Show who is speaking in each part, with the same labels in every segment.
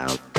Speaker 1: I'm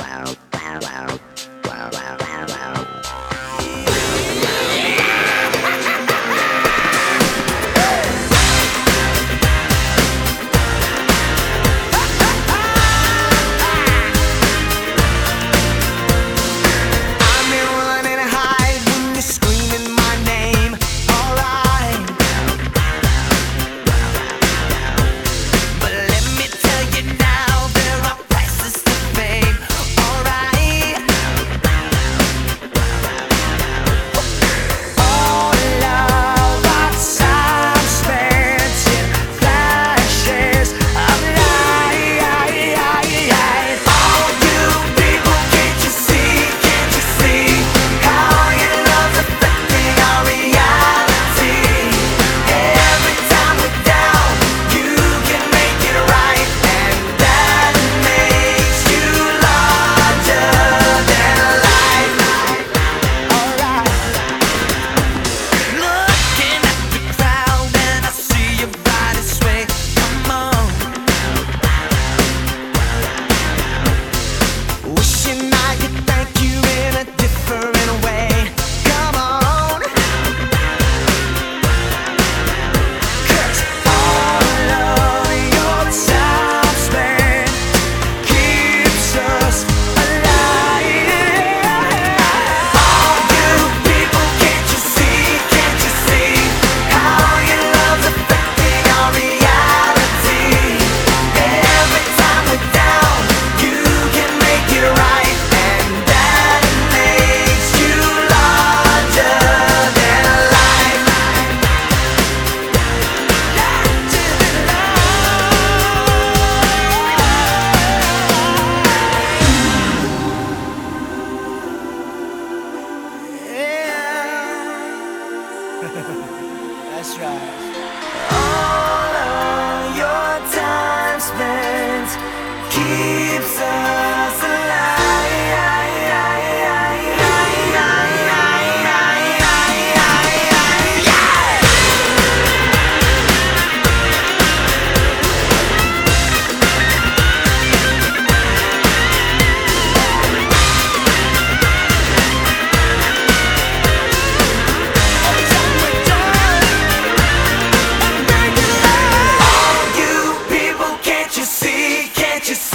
Speaker 1: That's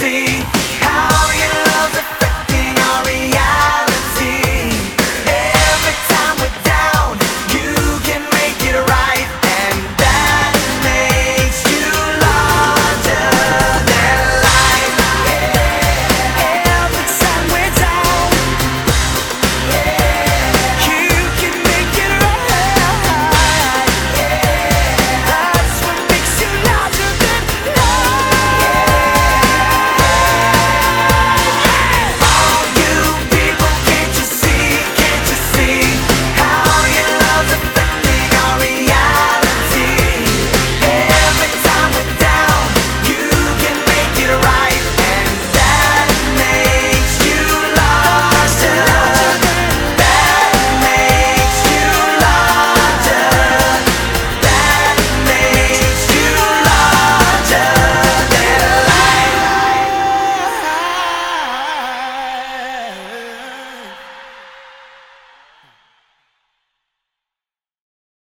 Speaker 1: see?